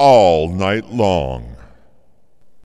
all night long.